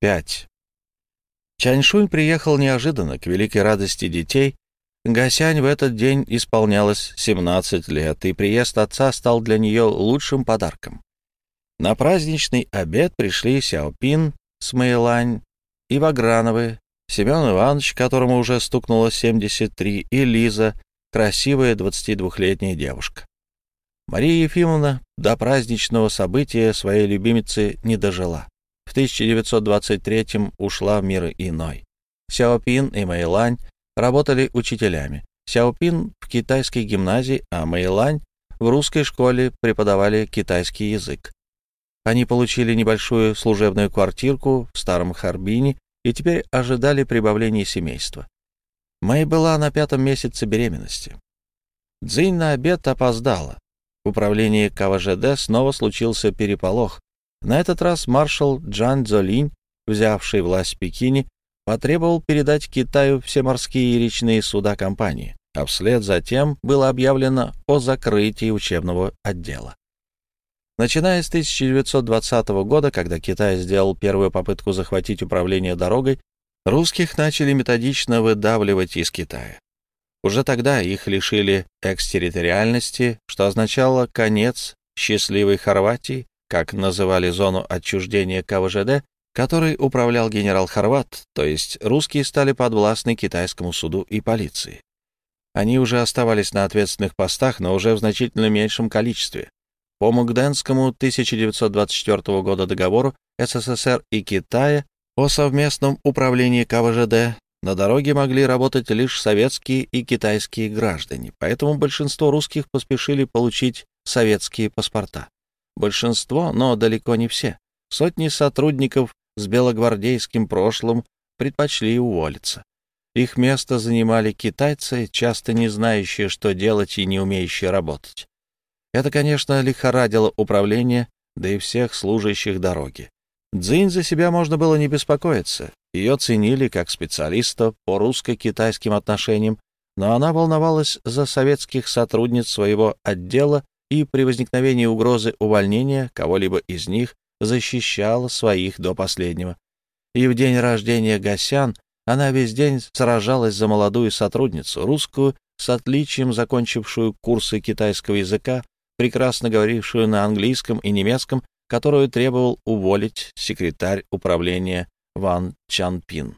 5. Чаньшунь приехал неожиданно, к великой радости детей. Гасянь в этот день исполнялось 17 лет, и приезд отца стал для нее лучшим подарком. На праздничный обед пришли Сяопин с Мэйлань и Ваграновы, Семен Иванович, которому уже стукнуло 73, и Лиза, красивая 22-летняя девушка. Мария Ефимовна до праздничного события своей любимицы не дожила. В 1923 ушла в мир иной. Сяопин и Мэйлань работали учителями. Сяопин в китайской гимназии, а Мэйлань в русской школе преподавали китайский язык. Они получили небольшую служебную квартирку в Старом Харбине и теперь ожидали прибавления семейства. Мэй была на пятом месяце беременности. Цзинь на обед опоздала. В управлении КВЖД снова случился переполох. На этот раз маршал Джан Цзолинь, взявший власть в Пекине, потребовал передать Китаю все морские и речные суда компании, а вслед за тем было объявлено о закрытии учебного отдела. Начиная с 1920 года, когда Китай сделал первую попытку захватить управление дорогой, русских начали методично выдавливать из Китая. Уже тогда их лишили экстерриториальности, что означало конец счастливой Хорватии, как называли зону отчуждения КВЖД, которой управлял генерал Хорват, то есть русские стали подвластны китайскому суду и полиции. Они уже оставались на ответственных постах, но уже в значительно меньшем количестве. По Мугденскому 1924 года договору СССР и Китая о совместном управлении КВЖД на дороге могли работать лишь советские и китайские граждане, поэтому большинство русских поспешили получить советские паспорта. Большинство, но далеко не все. Сотни сотрудников с белогвардейским прошлым предпочли уволиться. Их место занимали китайцы, часто не знающие, что делать и не умеющие работать. Это, конечно, лихорадило управление, да и всех служащих дороги. Дзинь за себя можно было не беспокоиться. Ее ценили как специалиста по русско-китайским отношениям, но она волновалась за советских сотрудниц своего отдела и при возникновении угрозы увольнения кого-либо из них защищала своих до последнего. И в день рождения Гасян она весь день сражалась за молодую сотрудницу, русскую, с отличием закончившую курсы китайского языка, прекрасно говорившую на английском и немецком, которую требовал уволить секретарь управления Ван Чанпин.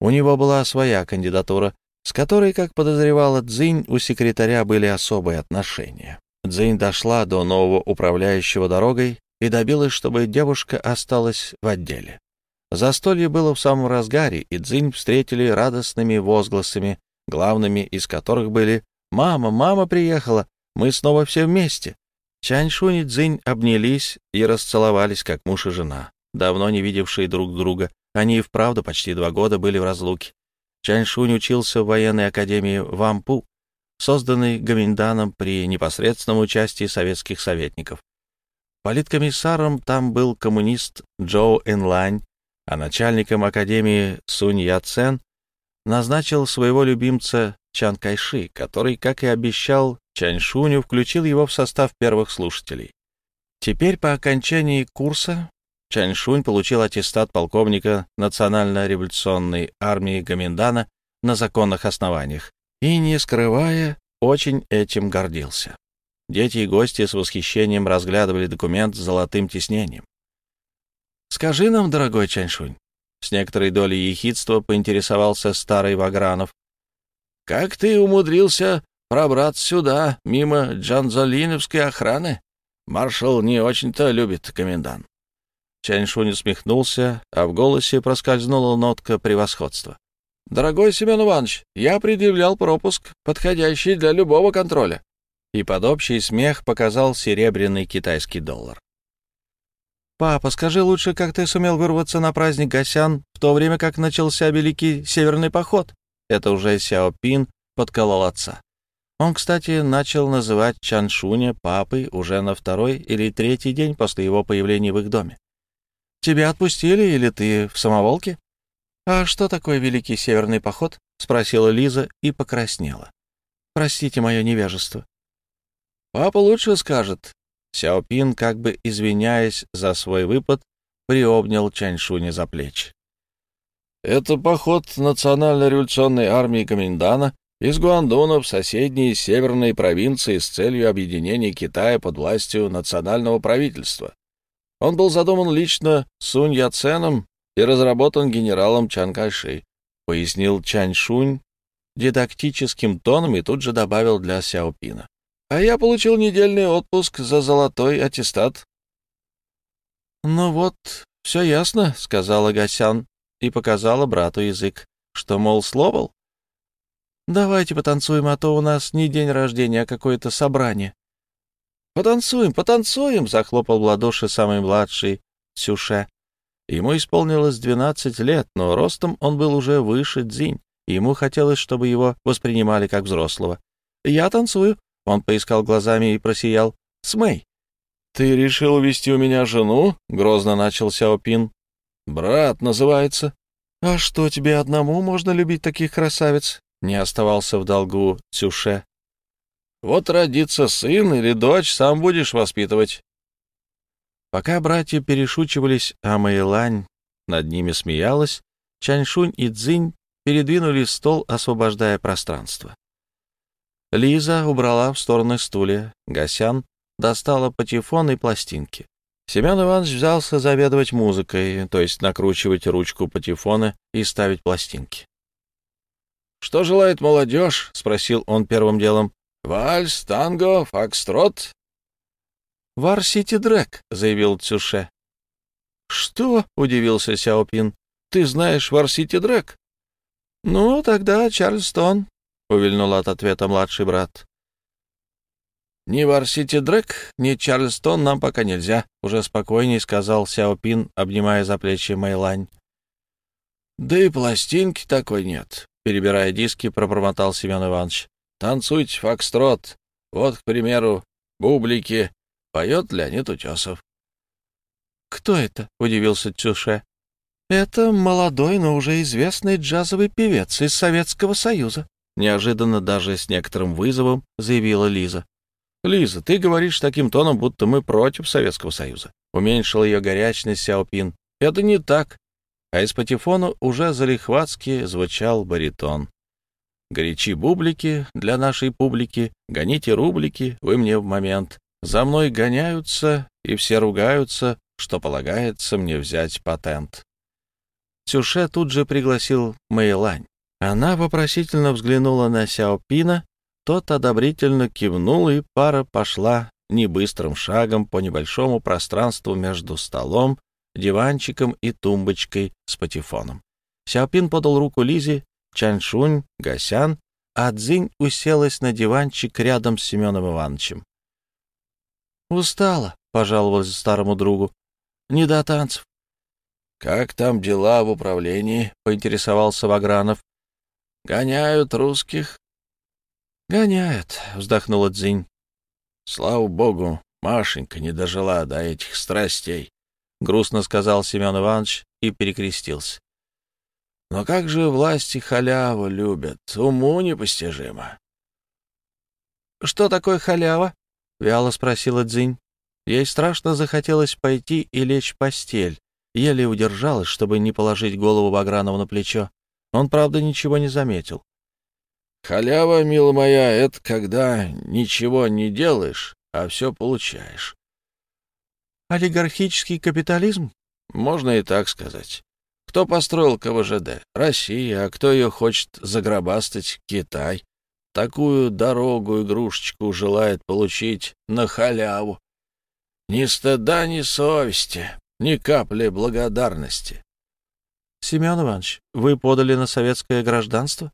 У него была своя кандидатура, с которой, как подозревала Цзинь, у секретаря были особые отношения. Цзинь дошла до нового управляющего дорогой и добилась, чтобы девушка осталась в отделе. Застолье было в самом разгаре, и Цзинь встретили радостными возгласами, главными из которых были «Мама, мама приехала! Мы снова все вместе!» Чаньшунь и Цзинь обнялись и расцеловались, как муж и жена, давно не видевшие друг друга. Они и вправду почти два года были в разлуке. Чаньшунь учился в военной академии Вампу, созданный Гаминданом при непосредственном участии советских советников. Политкомиссаром там был коммунист Джоу Энлань, а начальником Академии Сунь Яцен назначил своего любимца Чан Кайши, который, как и обещал Чаньшуню, включил его в состав первых слушателей. Теперь по окончании курса Чаньшунь получил аттестат полковника Национально-революционной армии Гаминдана на законных основаниях и, не скрывая, очень этим гордился. Дети и гости с восхищением разглядывали документ с золотым тиснением. «Скажи нам, дорогой Чаньшунь», — с некоторой долей ехидства поинтересовался старый Вагранов, «как ты умудрился пробраться сюда, мимо Джанзолиновской охраны? Маршал не очень-то любит комендант». Чаньшунь усмехнулся, а в голосе проскользнула нотка превосходства. «Дорогой Семен Иванович, я предъявлял пропуск, подходящий для любого контроля». И под общий смех показал серебряный китайский доллар. «Папа, скажи лучше, как ты сумел вырваться на праздник Гасян, в то время как начался великий северный поход?» Это уже Сяо Пин подколол отца. Он, кстати, начал называть Чаншуня папой уже на второй или третий день после его появления в их доме. «Тебя отпустили или ты в самоволке?» «А что такое Великий Северный поход?» — спросила Лиза и покраснела. «Простите мое невежество». «Папа лучше скажет». Сяопин, как бы извиняясь за свой выпад, приобнял Чаньшуня за плечи. «Это поход национально-революционной армии Коминдана из Гуандуна в соседние северные провинции с целью объединения Китая под властью национального правительства. Он был задуман лично Сунь Яценом и разработан генералом Чан Кайши, пояснил Чань Шунь дидактическим тоном и тут же добавил для Сяопина. А я получил недельный отпуск за золотой аттестат. «Ну вот, все ясно», — сказала Гасян и показала брату язык, что, мол, словал. «Давайте потанцуем, а то у нас не день рождения, а какое-то собрание». «Потанцуем, потанцуем!» — захлопал в ладоши самый младший Сюше. Ему исполнилось двенадцать лет, но ростом он был уже выше Дзинь, и ему хотелось, чтобы его воспринимали как взрослого. «Я танцую!» — он поискал глазами и просиял. «С Мэй!» «Ты решил увести у меня жену?» — грозно начал Сяопин. «Брат называется». «А что, тебе одному можно любить таких красавиц?» — не оставался в долгу Цюше. Вот родится сын или дочь, сам будешь воспитывать. Пока братья перешучивались, а Мэйлань над ними смеялась, Чаньшунь и Цзинь передвинули стол, освобождая пространство. Лиза убрала в стороны стулья, Гасян достала патефон и пластинки. Семен Иванович взялся заведовать музыкой, то есть накручивать ручку патефона и ставить пластинки. «Что желает молодежь?» — спросил он первым делом. Вальс, танго, фокстрот. «Varsity Drag», — заявил Цюше. «Что?» — удивился Сяопин. «Ты знаешь Varsity Drag?» «Ну, тогда Чарльстон», — увильнул от ответа младший брат. «Ни Варсити Дрэк, ни Чарльстон нам пока нельзя», — уже спокойней сказал Сяопин, обнимая за плечи Мэйлань. «Да и пластинки такой нет», — перебирая диски, пробормотал Семен Иванович. Танцуйте фокстрот. Вот, к примеру, бублики. Поет Леонид Утесов. «Кто это?» — удивился Цюше. «Это молодой, но уже известный джазовый певец из Советского Союза», — неожиданно даже с некоторым вызовом заявила Лиза. «Лиза, ты говоришь таким тоном, будто мы против Советского Союза», — уменьшил ее горячность Сяопин. «Это не так». А из патефона уже залихватски звучал баритон. Горячи бублики для нашей публики, гоните рублики, вы мне в момент. За мной гоняются, и все ругаются, что полагается мне взять патент. Цюше тут же пригласил Мэйлань. Она вопросительно взглянула на Сяопина, тот одобрительно кивнул, и пара пошла небыстрым шагом по небольшому пространству между столом, диванчиком и тумбочкой с патефоном. Сяопин подал руку Лизе, Чаншунь, Гасян, а Цзинь уселась на диванчик рядом с Семеном Ивановичем. «Устала», — пожаловалась старому другу. «Не до танцев». «Как там дела в управлении?» — поинтересовался Вагранов. «Гоняют русских?» «Гоняют», — вздохнула Цзинь. «Слава богу, Машенька не дожила до этих страстей», — грустно сказал Семен Иванович и перекрестился. Но как же власти халяву любят, уму непостижимо. — Что такое халява? — вяло спросила Дзинь. Ей страшно захотелось пойти и лечь в постель. Еле удержалась, чтобы не положить голову Багранова на плечо. Он, правда, ничего не заметил. «Халява, милая моя, это когда ничего не делаешь, а все получаешь». «Олигархический капитализм?» «Можно и так сказать. Кто построил КВЖД? Россия. А кто ее хочет загробастать? Китай. Такую дорогу игрушечку желает получить на халяву. Ни стыда, ни совести, ни капли благодарности. Семен Иванович, вы подали на советское гражданство?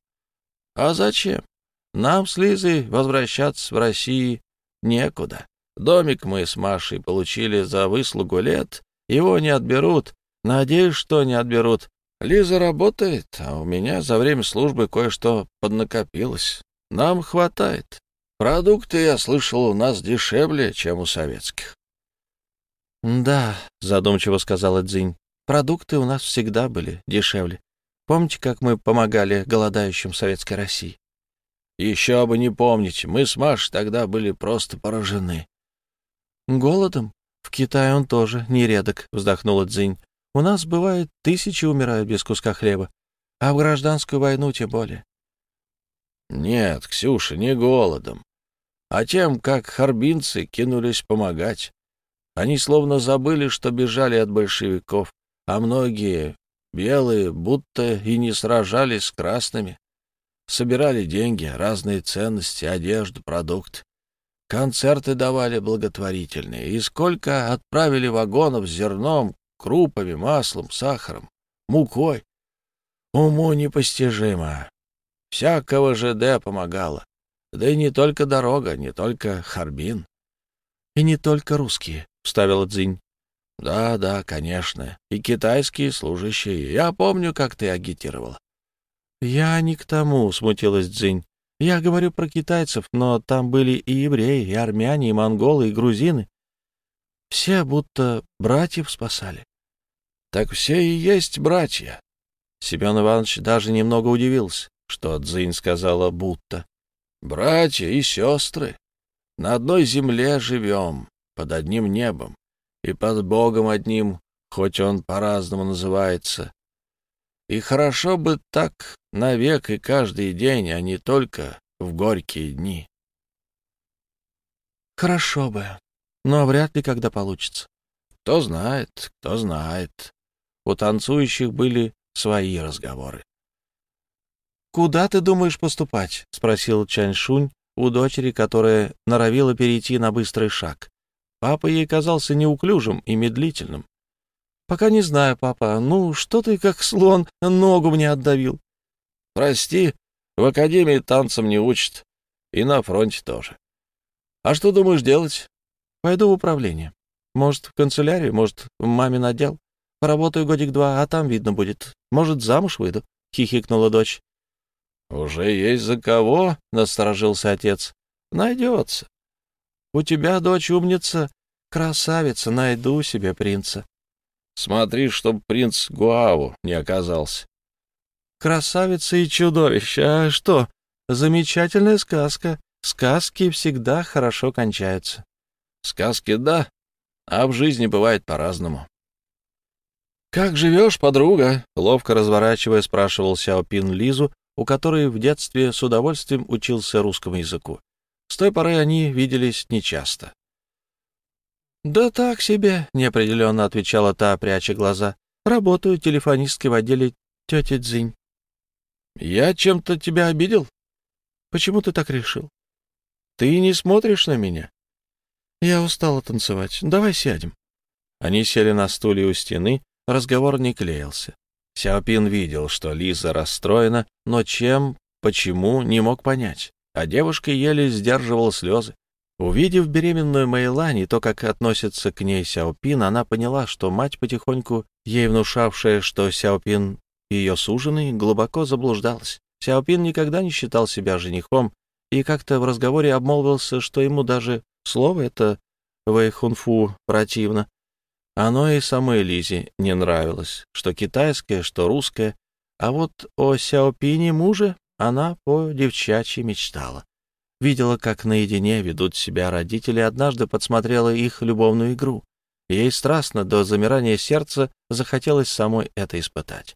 А зачем? Нам с Лизой возвращаться в Россию некуда. Домик мы с Машей получили за выслугу лет, его не отберут, Надеюсь, что не отберут. Лиза работает, а у меня за время службы кое-что поднакопилось. Нам хватает. Продукты, я слышал, у нас дешевле, чем у советских. — Да, — задумчиво сказала Дзинь, — продукты у нас всегда были дешевле. Помните, как мы помогали голодающим Советской России? — Еще бы не помнить, мы с Машей тогда были просто поражены. — Голодом? В Китае он тоже нередок, — вздохнула Дзинь. У нас, бывает, тысячи умирают без куска хлеба, а в гражданскую войну тем более. Нет, Ксюша, не голодом, а тем, как харбинцы кинулись помогать. Они словно забыли, что бежали от большевиков, а многие, белые, будто и не сражались с красными. Собирали деньги, разные ценности, одежду, продукты. Концерты давали благотворительные, и сколько отправили вагонов с зерном, крупами, маслом, сахаром, мукой. Уму непостижимо. Всякого ЖД помогало. Да и не только дорога, не только Харбин. — И не только русские, — вставила Дзинь. — Да, да, конечно. И китайские служащие. Я помню, как ты агитировала. — Я не к тому, — смутилась Дзинь. — Я говорю про китайцев, но там были и евреи, и армяне, и монголы, и грузины. Все будто братьев спасали. Так все и есть братья. Семен Иванович даже немного удивился, что Дзинь сказала «будто». Братья и сестры. На одной земле живем, под одним небом, и под Богом одним, хоть он по-разному называется. И хорошо бы так навек и каждый день, а не только в горькие дни. Хорошо бы, но вряд ли когда получится. Кто знает, кто знает. У танцующих были свои разговоры. «Куда ты думаешь поступать?» — спросил Чаньшунь у дочери, которая норовила перейти на быстрый шаг. Папа ей казался неуклюжим и медлительным. «Пока не знаю, папа. Ну, что ты, как слон, ногу мне отдавил?» «Прости, в академии танцам не учат. И на фронте тоже. А что думаешь делать?» «Пойду в управление. Может, в канцелярию, может, в мамин отдел. Поработаю годик-два, а там видно будет. Может, замуж выйду?» — хихикнула дочь. «Уже есть за кого?» — насторожился отец. «Найдется. У тебя, дочь, умница, красавица, найду себе принца». «Смотри, чтоб принц Гуаву не оказался». «Красавица и чудовище. А что? Замечательная сказка. Сказки всегда хорошо кончаются». «Сказки — да, а в жизни бывает по-разному». «Как живешь, подруга?» — ловко разворачивая, спрашивал Сяопин Лизу, у которой в детстве с удовольствием учился русскому языку. С той поры они виделись нечасто. «Да так себе», — неопределенно отвечала та, пряча глаза. «Работаю телефонисткой в отделе тети Цзинь». «Я чем-то тебя обидел?» «Почему ты так решил?» «Ты не смотришь на меня?» «Я устала танцевать. Давай сядем». Они сели на стуле у стены, Разговор не клеился. Сяопин видел, что Лиза расстроена, но чем, почему, не мог понять. А девушка еле сдерживала слезы. Увидев беременную Мэйлань и то, как относится к ней Сяопин, она поняла, что мать потихоньку, ей внушавшая, что Сяопин ее суженый, глубоко заблуждалась. Сяопин никогда не считал себя женихом и как-то в разговоре обмолвился, что ему даже слово это Вэйхунфу противно, оно и самой Лизе не нравилось, что китайское, что русское, а вот о Сяопине муже она по девчачьи мечтала. Видела, как наедине ведут себя родители, однажды подсмотрела их любовную игру. Ей страстно до замирания сердца захотелось самой это испытать.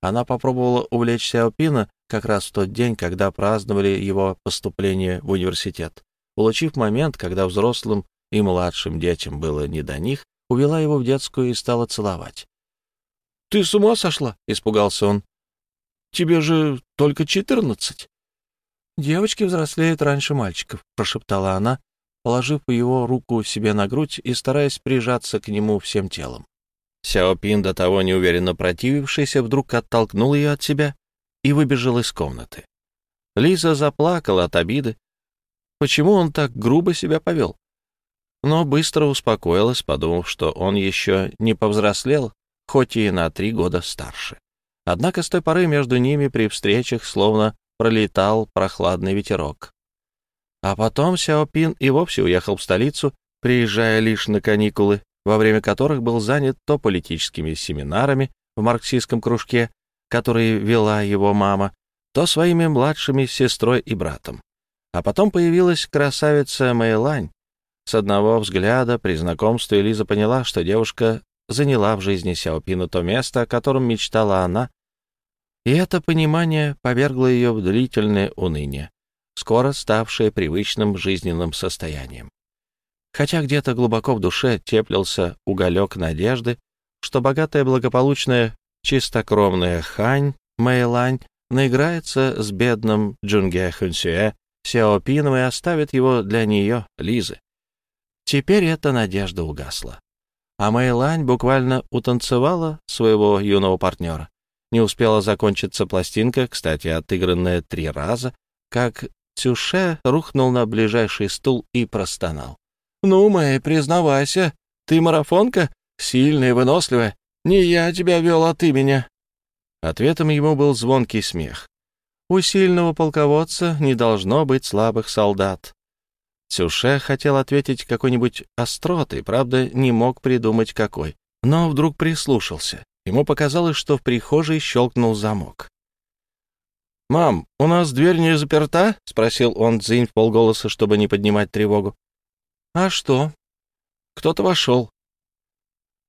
Она попробовала увлечь Сяопина как раз в тот день, когда праздновали его поступление в университет. Получив момент, когда взрослым и младшим детям было не до них, увела его в детскую и стала целовать. — Ты с ума сошла? — испугался он. — Тебе же только четырнадцать. — Девочки взрослеют раньше мальчиков, — прошептала она, положив его руку себе на грудь и стараясь прижаться к нему всем телом. Сяопин, до того неуверенно противившийся, вдруг оттолкнул ее от себя и выбежал из комнаты. Лиза заплакала от обиды. Почему он так грубо себя повел? Но быстро успокоилась, подумав, что он еще не повзрослел, хоть и на три года старше. Однако с той поры между ними при встречах словно пролетал прохладный ветерок. А потом Сяопин и вовсе уехал в столицу, приезжая лишь на каникулы, во время которых был занят то политическими семинарами в марксистском кружке, которые вела его мама, то своими младшими сестрой и братом. А потом появилась красавица Мэйлань, с одного взгляда при знакомстве Лиза поняла, что девушка заняла в жизни Сяопина то место, о котором мечтала она, и это понимание повергло ее в длительное уныние, скоро ставшее привычным жизненным состоянием. Хотя где-то глубоко в душе теплился уголек надежды, что богатая благополучная чистокровная Хань Мэйлань наиграется с бедным Джунге Хунсюэ Сяопином и оставит его для нее, Лизы. Теперь эта надежда угасла. А Мэйлань буквально утанцевала своего юного партнера. Не успела закончиться пластинка, кстати, отыгранная три раза, как Цюше рухнул на ближайший стул и простонал. «Ну, Мэй, признавайся, ты марафонка? Сильная, выносливая. Не я тебя вел, а ты меня». Ответом ему был звонкий смех. У сильного полководца не должно быть слабых солдат. Цюше хотел ответить какой-нибудь остротой, правда, не мог придумать какой. Но вдруг прислушался. Ему показалось, что в прихожей щелкнул замок. «Мам, у нас дверь не заперта?» — спросил он Цзинь в полголоса, чтобы не поднимать тревогу. «А что?» «Кто-то вошел».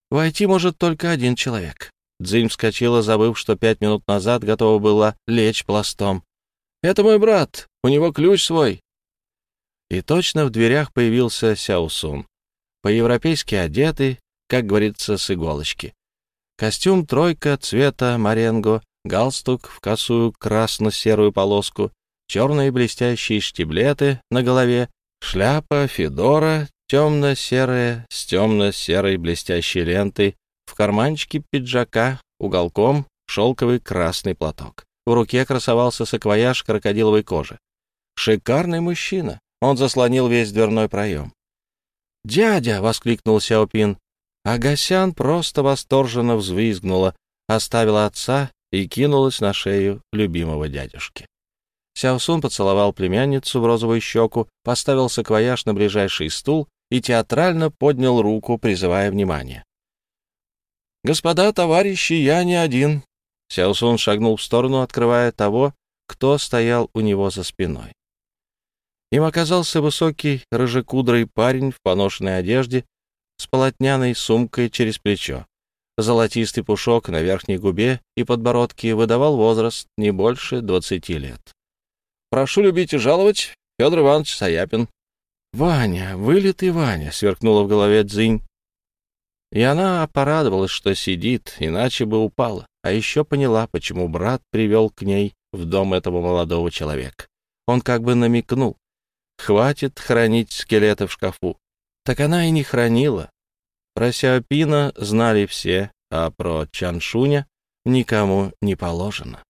«Войти может только один человек». Дзинь вскочила, забыв, что пять минут назад готова была лечь пластом. «Это мой брат, у него ключ свой». И точно в дверях появился Сяосун, по-европейски одетый, как говорится, с иголочки. Костюм тройка цвета маренго, галстук в косую красно-серую полоску, черные блестящие штиблеты на голове, шляпа, федора, темно-серая, с темно-серой блестящей лентой, в карманчике пиджака уголком шелковый красный платок. В руке красовался саквояж крокодиловой кожи. Шикарный мужчина. Он заслонил весь дверной проем. «Дядя!» — воскликнул Сяопин. Агасян просто восторженно взвизгнула, оставила отца и кинулась на шею любимого дядюшки. Сяосун поцеловал племянницу в розовую щеку, поставил саквояж на ближайший стул и театрально поднял руку, призывая внимание. «Господа, товарищи, я не один!» Сяосун шагнул в сторону, открывая того, кто стоял у него за спиной. Им оказался высокий, рыжекудрый парень в поношенной одежде с полотняной сумкой через плечо. Золотистый пушок на верхней губе и подбородке выдавал возраст не больше двадцати лет. «Прошу любить и жаловать, Федор Иванович Саяпин». «Ваня, вылитый Ваня!» — сверкнула в голове Дзинь. И она порадовалась, что сидит, иначе бы упала. А еще поняла, почему брат привел к ней в дом этого молодого человека. Он как бы намекнул. Хватит хранить скелеты в шкафу. Так она и не хранила. Про Сяопина знали все, а про Чаншуня никому не положено.